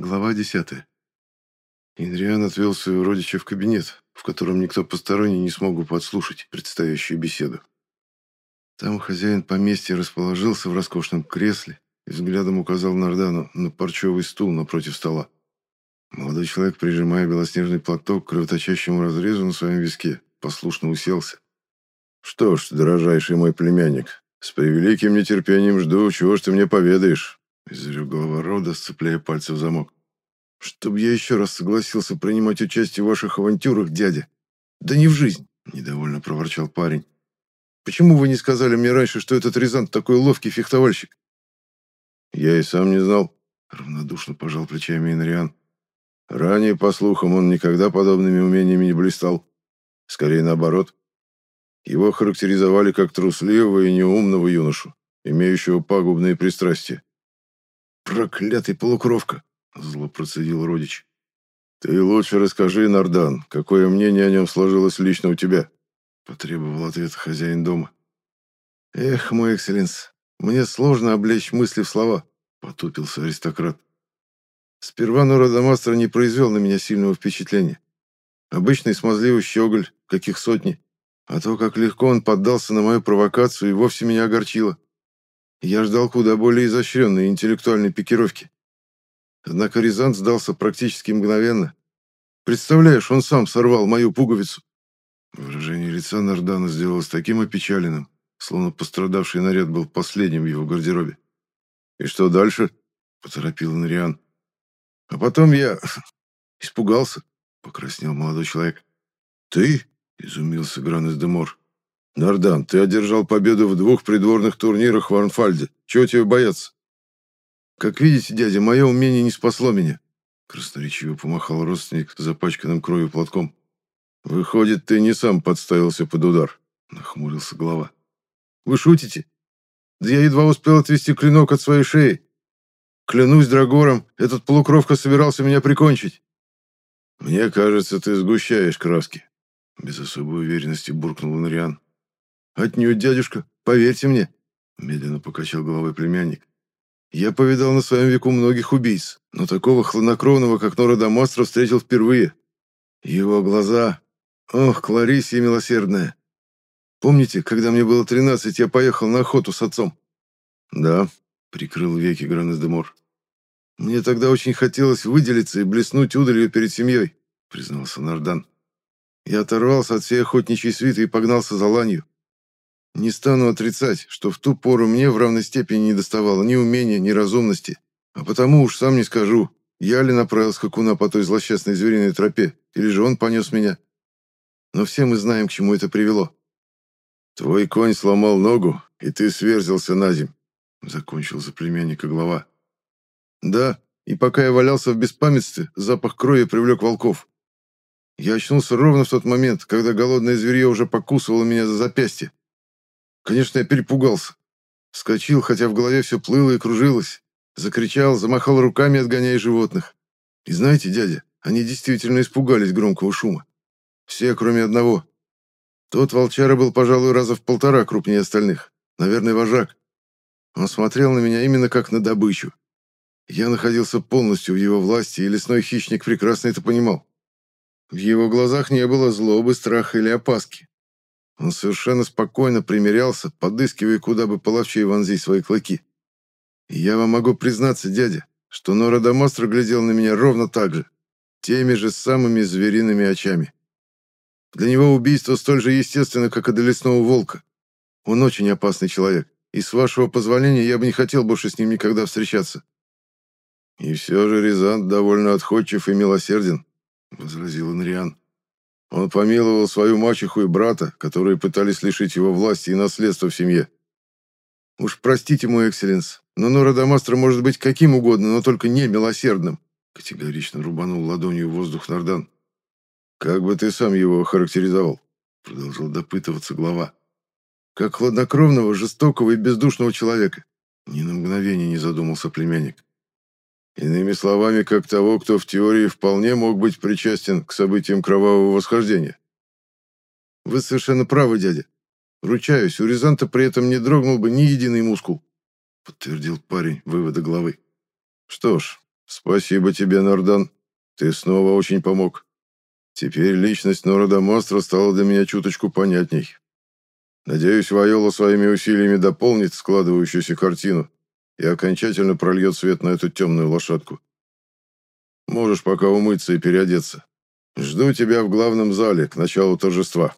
Глава 10. Инриан отвел своего родича в кабинет, в котором никто посторонний не смог бы подслушать предстоящую беседу. Там хозяин поместья расположился в роскошном кресле и взглядом указал Нардану на парчевый стул напротив стола. Молодой человек, прижимая белоснежный платок к кровоточащему разрезу на своем виске, послушно уселся. «Что ж, дорожайший мой племянник, с превеликим нетерпением жду, чего ж ты мне поведаешь?» Изрек глава рода, сцепляя пальцы в замок. «Чтоб я еще раз согласился принимать участие в ваших авантюрах, дядя. Да не в жизнь!» — недовольно проворчал парень. «Почему вы не сказали мне раньше, что этот Рязант такой ловкий фехтовальщик?» «Я и сам не знал», — равнодушно пожал плечами Инриан. «Ранее, по слухам, он никогда подобными умениями не блистал. Скорее наоборот. Его характеризовали как трусливого и неумного юношу, имеющего пагубные пристрастия. «Проклятый полукровка!» — зло процедил родич. «Ты лучше расскажи, Нардан, какое мнение о нем сложилось лично у тебя?» — потребовал ответ хозяин дома. «Эх, мой экселленс, мне сложно облечь мысли в слова», — потупился аристократ. «Сперва Нородомастер не произвел на меня сильного впечатления. Обычный смазливый щеголь, каких сотни, а то, как легко он поддался на мою провокацию, и вовсе меня огорчило. Я ждал куда более изощренной интеллектуальной пикировки. Однако Рязант сдался практически мгновенно. Представляешь, он сам сорвал мою пуговицу. Выражение лица Нардана сделалось таким опечаленным, словно пострадавший наряд был последним в его гардеробе. «И что дальше?» — поторопил Нариан. «А потом я испугался», — покраснел молодой человек. «Ты?» — изумился Гран из Демор. «Нардан, ты одержал победу в двух придворных турнирах в Арнфальде. Чего тебе бояться?» «Как видите, дядя, мое умение не спасло меня», — красноречиво помахал родственник запачканным кровью платком. «Выходит, ты не сам подставился под удар», — нахмурился глава. «Вы шутите? Да я едва успел отвести клинок от своей шеи. Клянусь Драгором, этот полукровка собирался меня прикончить». «Мне кажется, ты сгущаешь краски», — без особой уверенности буркнул Нариан. «Отнюдь, дядюшка, поверьте мне», — медленно покачал головой племянник. «Я повидал на своем веку многих убийц, но такого хладнокровного, как Нора Дамастро, встретил впервые. Его глаза... Ох, Кларисия милосердная! Помните, когда мне было тринадцать, я поехал на охоту с отцом?» «Да», — прикрыл веки Гранес-де-Мор. «Мне тогда очень хотелось выделиться и блеснуть удалью перед семьей», — признался Нардан. «Я оторвался от всей охотничьей свиты и погнался за ланью. Не стану отрицать, что в ту пору мне в равной степени не доставало ни умения, ни разумности. А потому уж сам не скажу, я ли направил скакуна по той злосчастной звериной тропе, или же он понес меня. Но все мы знаем, к чему это привело. «Твой конь сломал ногу, и ты сверзился на земь», — закончил за племянника глава. «Да, и пока я валялся в беспамятстве, запах крови привлек волков. Я очнулся ровно в тот момент, когда голодное зверье уже покусывало меня за запястье. Конечно, я перепугался. Вскочил, хотя в голове все плыло и кружилось. Закричал, замахал руками, отгоняя животных. И знаете, дядя, они действительно испугались громкого шума. Все, кроме одного. Тот волчара был, пожалуй, раза в полтора крупнее остальных. Наверное, вожак. Он смотрел на меня именно как на добычу. Я находился полностью в его власти, и лесной хищник прекрасно это понимал. В его глазах не было злобы, страха или опаски. Он совершенно спокойно примерялся, подыскивая, куда бы половчей вонзить свои клыки. Я вам могу признаться, дядя, что Нора Дамастро глядел на меня ровно так же, теми же самыми звериными очами. Для него убийство столь же естественно, как и для лесного волка. Он очень опасный человек, и с вашего позволения я бы не хотел больше с ним никогда встречаться. «И все же Рязант довольно отходчив и милосерден», — возразил Инриан. Он помиловал свою мачеху и брата, которые пытались лишить его власти и наследства в семье. «Уж простите, мой экселленс, но Нора Дамастро может быть каким угодно, но только не милосердным», категорично рубанул ладонью в воздух Нардан. «Как бы ты сам его охарактеризовал?» продолжил допытываться глава. «Как хладнокровного, жестокого и бездушного человека», ни на мгновение не задумался племянник. Иными словами, как того, кто в теории вполне мог быть причастен к событиям кровавого восхождения. Вы совершенно правы, дядя. Ручаюсь, у Рязанта при этом не дрогнул бы ни единый мускул, подтвердил парень выводы главы. Что ж, Спасибо тебе, Нордан. Ты снова очень помог. Теперь личность Норода Мастра стала для меня чуточку понятней. Надеюсь, Вайола своими усилиями дополнит складывающуюся картину и окончательно прольет свет на эту темную лошадку. Можешь пока умыться и переодеться. Жду тебя в главном зале к началу торжества.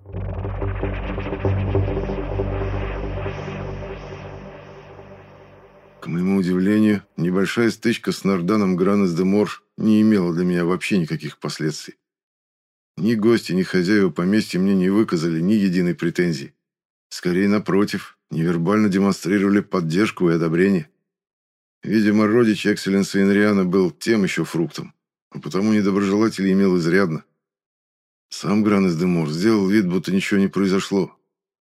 К моему удивлению, небольшая стычка с Нарданом Гранес де Мор не имела для меня вообще никаких последствий. Ни гости, ни хозяева поместья мне не выказали ни единой претензии. Скорее, напротив, невербально демонстрировали поддержку и одобрение. Видимо, родич экселленса Инриана был тем еще фруктом, а потому недоброжелателей имел изрядно. Сам Гранес де Мор сделал вид, будто ничего не произошло.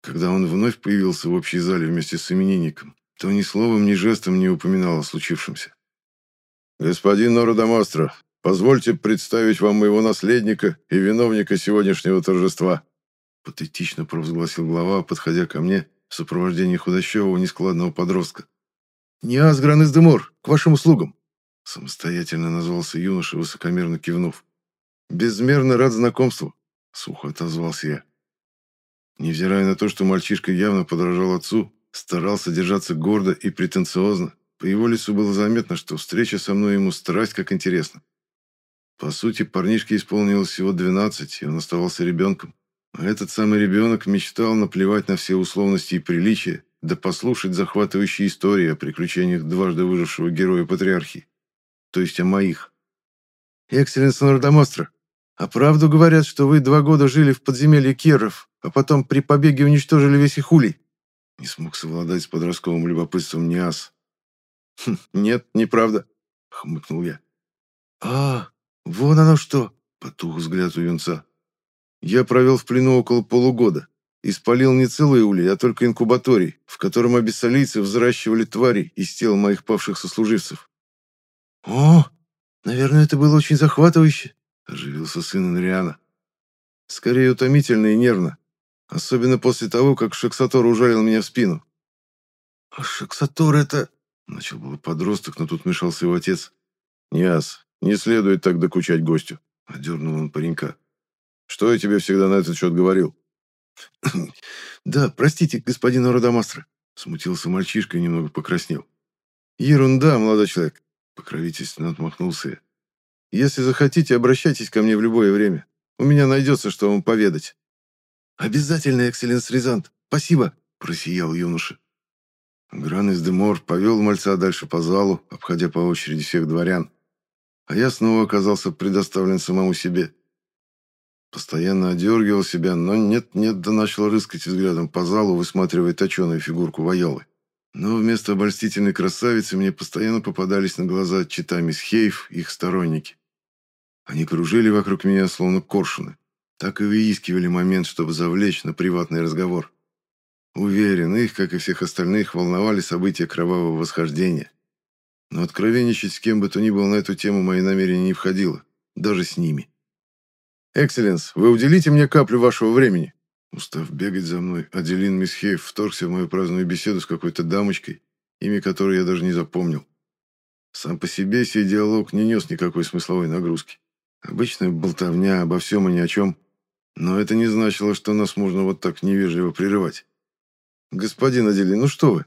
Когда он вновь появился в общей зале вместе с именинником, то ни словом, ни жестом не упоминал о случившемся. «Господин Нородомастро, позвольте представить вам моего наследника и виновника сегодняшнего торжества», патетично провозгласил глава, подходя ко мне в сопровождении худощавого нескладного подростка. «Ниас Гранес де Мор, к вашим услугам!» Самостоятельно назвался юноша, высокомерно кивнув. «Безмерно рад знакомству», — сухо отозвался я. Невзирая на то, что мальчишка явно подражал отцу, старался держаться гордо и претенциозно, по его лицу было заметно, что встреча со мной ему страсть как интересно. По сути, парнишке исполнилось всего 12, и он оставался ребенком. А этот самый ребенок мечтал наплевать на все условности и приличия, да послушать захватывающие истории о приключениях дважды выжившего героя патриархии. То есть о моих. «Экселленс Нордомостро, а правду говорят, что вы два года жили в подземелье Керров, а потом при побеге уничтожили весь их улей?» Не смог совладать с подростковым любопытством Ниас. «Хм, «Нет, неправда», — хмыкнул я. «А, вон оно что!» — потух взгляд у юнца. «Я провел в плену около полугода. И спалил не целый улей, а только инкубаторий, в котором обессолийцы взращивали твари из тел моих павших сослуживцев». «О, наверное, это было очень захватывающе», — оживился сын Инриана. «Скорее утомительно и нервно. Особенно после того, как Шексатор ужалил меня в спину. «А Шексатор это...» — начал был подросток, но тут мешался его отец. «Ниас, не следует так докучать гостю», — одернул он паренька. «Что я тебе всегда на этот счет говорил?» «Да, простите, господин Ородомастро», — смутился мальчишка и немного покраснел. «Ерунда, молодой человек», — покровительственно отмахнулся я. «Если захотите, обращайтесь ко мне в любое время. У меня найдется, что вам поведать». «Обязательно, экселленс Рязант. Спасибо!» – просиял юноша. Гран из Демор повел мальца дальше по залу, обходя по очереди всех дворян. А я снова оказался предоставлен самому себе. Постоянно одергивал себя, но нет-нет, да начал рыскать взглядом по залу, высматривая точеную фигурку Вайолы. Но вместо обольстительной красавицы мне постоянно попадались на глаза чита Мисхеев, их сторонники. Они кружили вокруг меня, словно коршуны так и выискивали момент, чтобы завлечь на приватный разговор. Уверен, их, как и всех остальных, волновали события кровавого восхождения. Но откровенничать с кем бы то ни было на эту тему мои намерения не входило, даже с ними. «Экселленс, вы уделите мне каплю вашего времени?» Устав бегать за мной, Аделин Мисхеев вторгся в мою праздную беседу с какой-то дамочкой, имя которой я даже не запомнил. Сам по себе сей диалог не нес никакой смысловой нагрузки. Обычная болтовня обо всем и ни о чем – но это не значило, что нас можно вот так невежливо прерывать. «Господин Адели, ну что вы?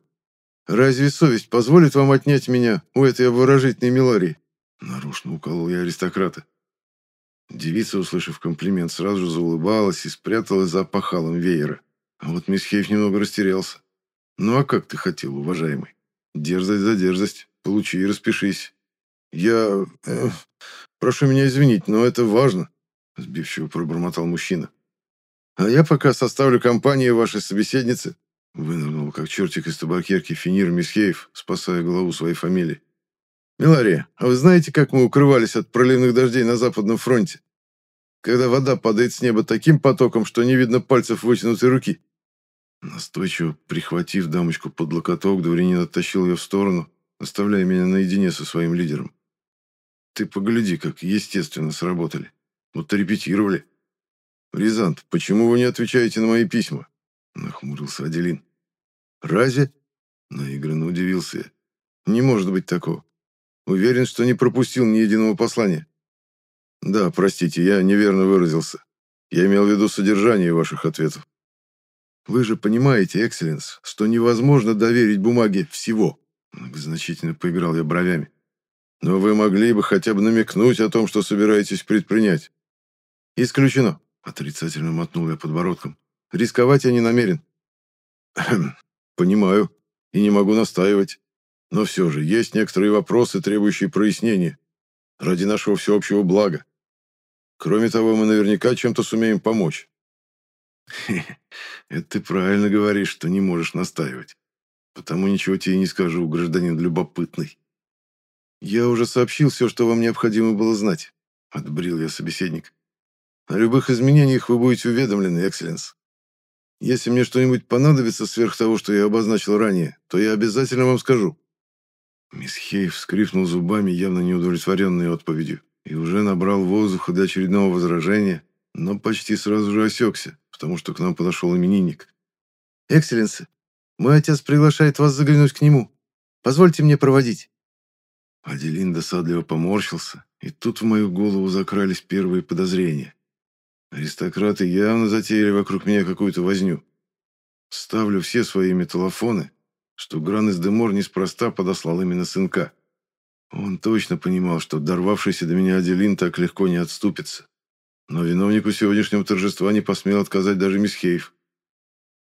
Разве совесть позволит вам отнять меня у этой обворожительной Миларии?» Нарушно уколол я аристократа. Девица, услышав комплимент, сразу же заулыбалась и спряталась за опахалом веера. А вот мисс Хейф немного растерялся. «Ну а как ты хотел, уважаемый? Дерзость за дерзость. Получи и распишись. Я... Э, прошу меня извинить, но это важно. Сбивчиво пробормотал мужчина. «А я пока составлю компанию вашей собеседницы», вынырнул, как чертик из табакерки Финир Мисхеев, спасая главу своей фамилии. «Милария, а вы знаете, как мы укрывались от проливных дождей на Западном фронте? Когда вода падает с неба таким потоком, что не видно пальцев вытянутой руки». Настойчиво прихватив дамочку под локоток, дворянин оттащил ее в сторону, оставляя меня наедине со своим лидером. «Ты погляди, как естественно сработали». Будто репетировали. «Рязант, почему вы не отвечаете на мои письма?» Нахмурился Аделин. «Разве?» Наигранно удивился я. «Не может быть такого. Уверен, что не пропустил ни единого послания. Да, простите, я неверно выразился. Я имел в виду содержание ваших ответов. Вы же понимаете, Экселленс, что невозможно доверить бумаге всего. Многозначительно поиграл я бровями. Но вы могли бы хотя бы намекнуть о том, что собираетесь предпринять. Исключено. Отрицательно мотнул я подбородком. Рисковать я не намерен. Понимаю. И не могу настаивать. Но все же есть некоторые вопросы, требующие прояснения. Ради нашего всеобщего блага. Кроме того, мы наверняка чем-то сумеем помочь. Это ты правильно говоришь, что не можешь настаивать. Потому ничего тебе не скажу, гражданин любопытный. Я уже сообщил все, что вам необходимо было знать. Отбрил я собеседник. О любых изменениях вы будете уведомлены, Экселленс. Если мне что-нибудь понадобится сверх того, что я обозначил ранее, то я обязательно вам скажу». Мисс Хейв скрипнул зубами, явно неудовлетворенной отповедью, и уже набрал воздуха до очередного возражения, но почти сразу же осекся, потому что к нам подошел именинник. «Экселленсы, мой отец приглашает вас заглянуть к нему. Позвольте мне проводить». Аделин досадливо поморщился, и тут в мою голову закрались первые подозрения. Аристократы явно затеяли вокруг меня какую-то возню. Ставлю все свои металлофоны, что Гран из Демор неспроста подослал именно сынка. Он точно понимал, что дорвавшийся до меня Аделин так легко не отступится. Но виновнику сегодняшнего торжества не посмел отказать даже мисс Хейв.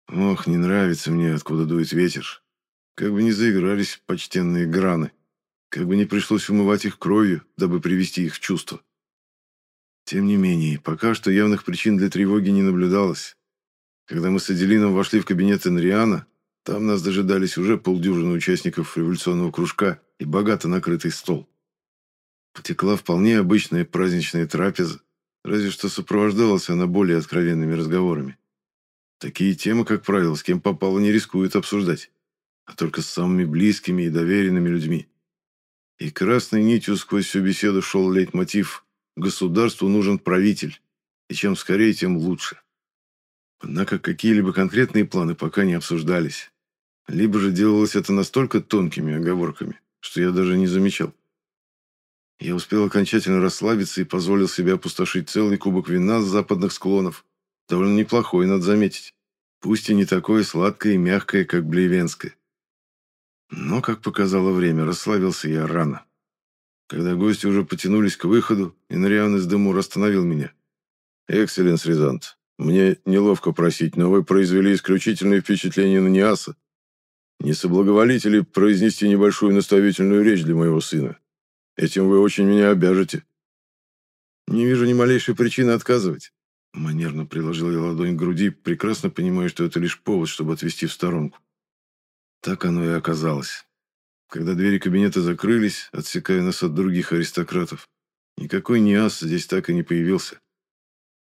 Ох, не нравится мне, откуда дует ветер. Как бы не заигрались почтенные граны. Как бы не пришлось умывать их кровью, дабы привести их в чувство. Тем не менее, пока что явных причин для тревоги не наблюдалось. Когда мы с Аделином вошли в кабинет Энриана, там нас дожидались уже полдюжины участников революционного кружка и богато накрытый стол. Потекла вполне обычная праздничная трапеза, разве что сопровождалась она более откровенными разговорами. Такие темы, как правило, с кем попало, не рискуют обсуждать, а только с самыми близкими и доверенными людьми. И красной нитью сквозь всю беседу шел лейтмотив Государству нужен правитель, и чем скорее, тем лучше. Однако какие-либо конкретные планы пока не обсуждались. Либо же делалось это настолько тонкими оговорками, что я даже не замечал. Я успел окончательно расслабиться и позволил себе опустошить целый кубок вина с западных склонов. Довольно неплохой, надо заметить. Пусть и не такое сладкое и мягкое, как блевенское. Но, как показало время, расслабился я рано. Когда гости уже потянулись к выходу, Инриан из Демур остановил меня. «Экселленс, Рязант, мне неловко просить, но вы произвели исключительное впечатление на Ниаса. Не соблаговолите ли произнести небольшую наставительную речь для моего сына? Этим вы очень меня обяжете». «Не вижу ни малейшей причины отказывать». Манерно приложил я ладонь к груди, прекрасно понимая, что это лишь повод, чтобы отвести в сторонку. Так оно и оказалось когда двери кабинета закрылись, отсекая нас от других аристократов. Никакой НИАС здесь так и не появился.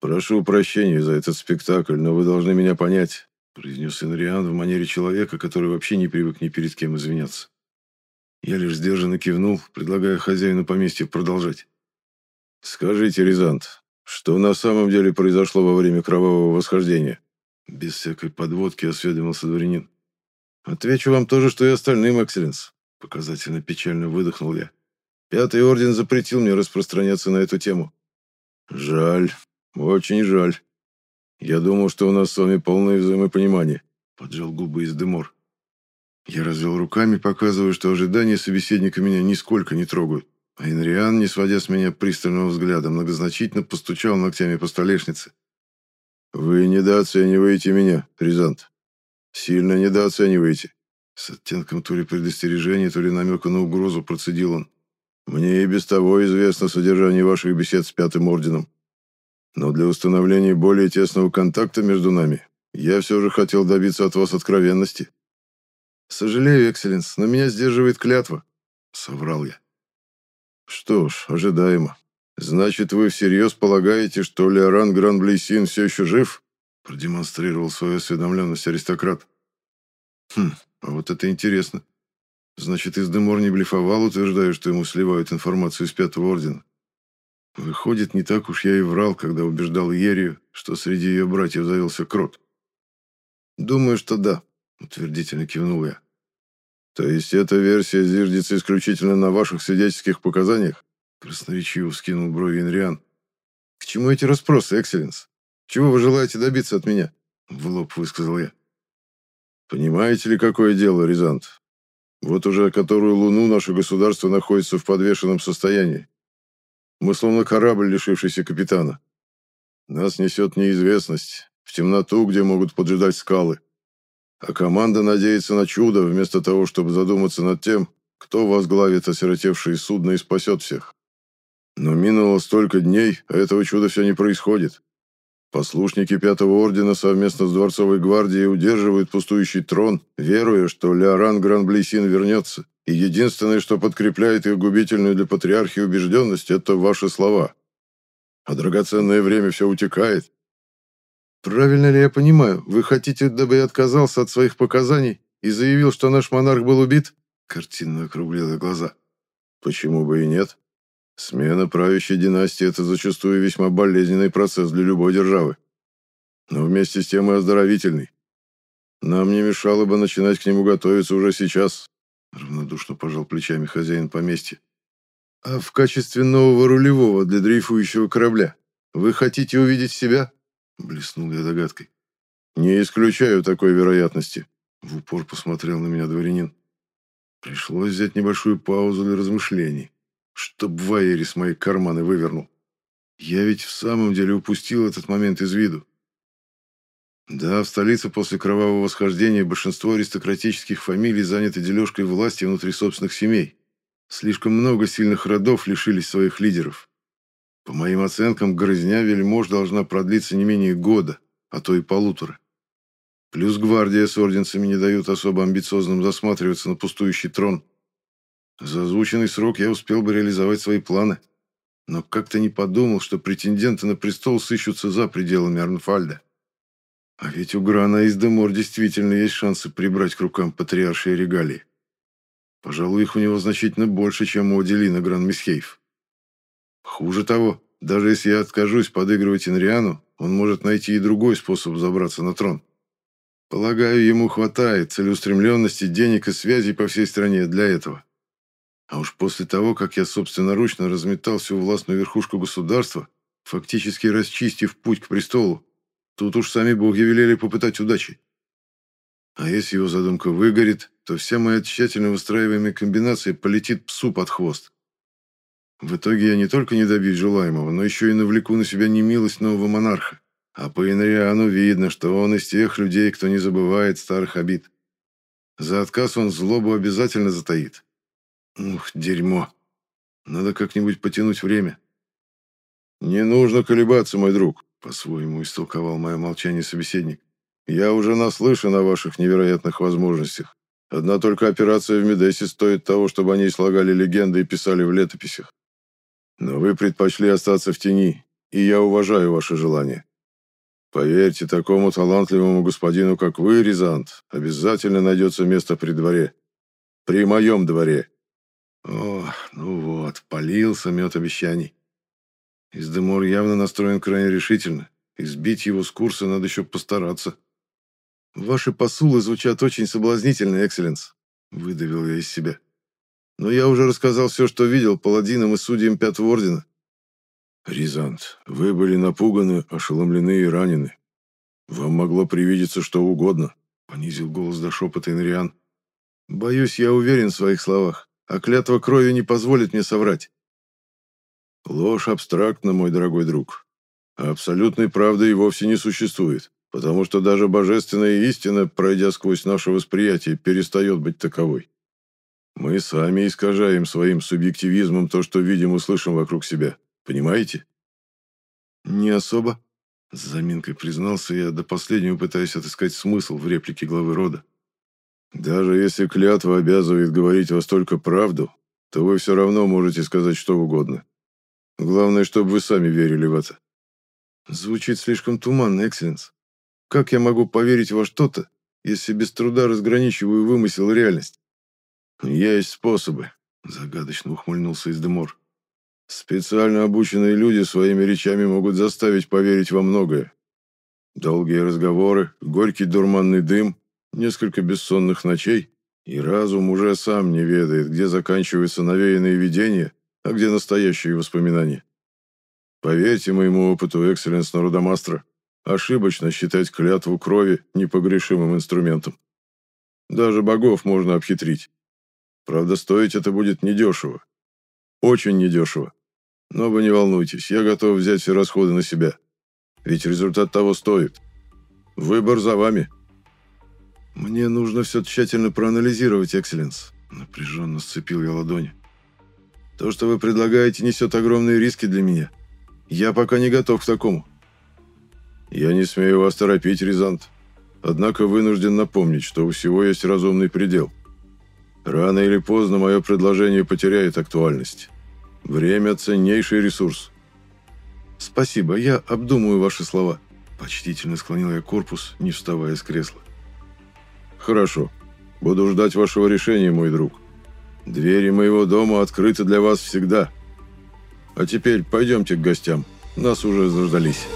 «Прошу прощения за этот спектакль, но вы должны меня понять», произнес Инриан в манере человека, который вообще не привык ни перед кем извиняться. Я лишь сдержанно кивнул, предлагая хозяину поместья продолжать. «Скажите, Рязант, что на самом деле произошло во время кровавого восхождения?» Без всякой подводки осведомился дворянин. «Отвечу вам то же, что и остальным, экселленс. Показательно печально выдохнул я. Пятый орден запретил мне распространяться на эту тему. Жаль, очень жаль. Я думал, что у нас с вами полное взаимопонимание. Поджал губы из Демор. Я развел руками, показывая, что ожидания собеседника меня нисколько не трогают. А Инриан, не сводя с меня пристального взгляда, многозначительно постучал ногтями по столешнице. «Вы недооцениваете меня, Рязант. Сильно недооцениваете. С оттенком то ли предостережения, то ли намека на угрозу процедил он. «Мне и без того известно содержание ваших бесед с Пятым Орденом. Но для установления более тесного контакта между нами я все же хотел добиться от вас откровенности». «Сожалею, Экселленс, но меня сдерживает клятва», — соврал я. «Что ж, ожидаемо. Значит, вы всерьез полагаете, что Леоран Гран-Блейсин все еще жив?» продемонстрировал свою осведомленность аристократ. «Хм, а вот это интересно. Значит, Издемор не блефовал, утверждая, что ему сливают информацию из Пятого Ордена. Выходит, не так уж я и врал, когда убеждал Ерию, что среди ее братьев завелся крот. «Думаю, что да», — утвердительно кивнул я. То есть эта версия зиждется исключительно на ваших свидетельских показаниях? Красноречиво вскинул брови Инриан. К чему эти расспросы, Экселленс? Чего вы желаете добиться от меня? В лоб высказал я. Понимаете ли, какое дело, Рязант? Вот уже которую луну наше государство находится в подвешенном состоянии. Мы словно корабль, лишившийся капитана. Нас несет неизвестность, в темноту, где могут поджидать скалы. А команда надеется на чудо, вместо того, чтобы задуматься над тем, кто возглавит осиротевшие судно и спасет всех. Но минуло столько дней, а этого чуда все не происходит. Послушники Пятого Ордена совместно с Дворцовой Гвардией удерживают пустующий трон, веруя, что Леоран Гран-Блейсин вернется, и единственное, что подкрепляет их губительную для патриархии убежденность, это ваши слова. А драгоценное время все утекает. Правильно ли я понимаю, вы хотите, дабы я отказался от своих показаний и заявил, что наш монарх был убит? Картинно округлила глаза. Почему бы и нет? Смена правящей династии – это зачастую весьма болезненный процесс для любой державы. Но вместе с тем и оздоровительный. Нам не мешало бы начинать к нему готовиться уже сейчас, равнодушно пожал плечами хозяин поместья. А в качестве нового рулевого для дрейфующего корабля вы хотите увидеть себя? Блеснул я догадкой. Не исключаю такой вероятности. В упор посмотрел на меня дворянин. Пришлось взять небольшую паузу для размышлений. Чтоб Ваерис мои карманы вывернул. Я ведь в самом деле упустил этот момент из виду. Да, в столице после кровавого восхождения большинство аристократических фамилий заняты дележкой власти внутри собственных семей. Слишком много сильных родов лишились своих лидеров. По моим оценкам, грызня вельмож должна продлиться не менее года, а то и полутора. Плюс гвардия с орденцами не дают особо амбициозным засматриваться на пустующий трон. За озвученный срок я успел бы реализовать свои планы, но как-то не подумал, что претенденты на престол сыщутся за пределами Арнфальда. А ведь у Грана из Демор действительно есть шансы прибрать к рукам патриаршие регалии. Пожалуй, их у него значительно больше, чем у Аделина Гран-Мисхейф. Хуже того, даже если я откажусь подыгрывать Инриану, он может найти и другой способ забраться на трон. Полагаю, ему хватает целеустремленности, денег и связей по всей стране для этого. А уж после того, как я собственноручно разметал всю властную верхушку государства, фактически расчистив путь к престолу, тут уж сами боги велели попытать удачи. А если его задумка выгорит, то вся моя тщательно выстраиваемая комбинация полетит псу под хвост. В итоге я не только не добьюсь желаемого, но еще и навлеку на себя немилость нового монарха. А по Инриану видно, что он из тех людей, кто не забывает старых обид. За отказ он злобу обязательно затаит. Ух, дерьмо. Надо как-нибудь потянуть время. Не нужно колебаться, мой друг, по-своему истолковал мое молчание собеседник. Я уже наслышан о ваших невероятных возможностях. Одна только операция в Медесе стоит того, чтобы они слагали легенды и писали в летописях. Но вы предпочли остаться в тени, и я уважаю ваше желание. Поверьте, такому талантливому господину, как вы, Рязант, обязательно найдется место при дворе. При моем дворе. О, ну вот, полился мед обещаний. Издемор явно настроен крайне решительно, и сбить его с курса надо еще постараться. Ваши посулы звучат очень соблазнительно, Экселленс, выдавил я из себя. Но я уже рассказал все, что видел паладинам и судьям Пятого Ордена. Ризант, вы были напуганы, ошеломлены и ранены. Вам могло привидеться что угодно, понизил голос до шепота Инриан. Боюсь, я уверен в своих словах а клятва крови не позволит мне соврать. Ложь абстрактна, мой дорогой друг. А абсолютной правды и вовсе не существует, потому что даже божественная истина, пройдя сквозь наше восприятие, перестает быть таковой. Мы сами искажаем своим субъективизмом то, что видим и слышим вокруг себя. Понимаете? Не особо. С заминкой признался я, до последнего пытаясь отыскать смысл в реплике главы рода. Даже если клятва обязывает говорить вас только правду, то вы все равно можете сказать что угодно. Главное, чтобы вы сами верили в это. Звучит слишком туманно, Экселленс. Как я могу поверить во что-то, если без труда разграничиваю вымысел и реальность? Есть способы, загадочно ухмыльнулся Издемор. Специально обученные люди своими речами могут заставить поверить во многое. Долгие разговоры, горький дурманный дым, Несколько бессонных ночей, И разум уже сам не ведает, где заканчиваются навеянные видения, а где настоящие воспоминания. Поверьте моему опыту, экселленс Народомастра, ошибочно считать клятву крови непогрешимым инструментом. Даже богов можно обхитрить. Правда, стоить это будет недешево. Очень недешево. Но вы не волнуйтесь, я готов взять все расходы на себя. Ведь результат того стоит. Выбор за вами. Мне нужно все тщательно проанализировать, Экселленс. Напряженно сцепил я ладони. То, что вы предлагаете, несет огромные риски для меня. Я пока не готов к такому. Я не смею вас торопить, Рязант. Однако вынужден напомнить, что у всего есть разумный предел. Рано или поздно мое предложение потеряет актуальность. Время – ценнейший ресурс. Спасибо, я обдумаю ваши слова. Почтительно склонил я корпус, не вставая с кресла. Хорошо. Буду ждать вашего решения, мой друг. Двери моего дома открыты для вас всегда. А теперь пойдемте к гостям. Нас уже заждались.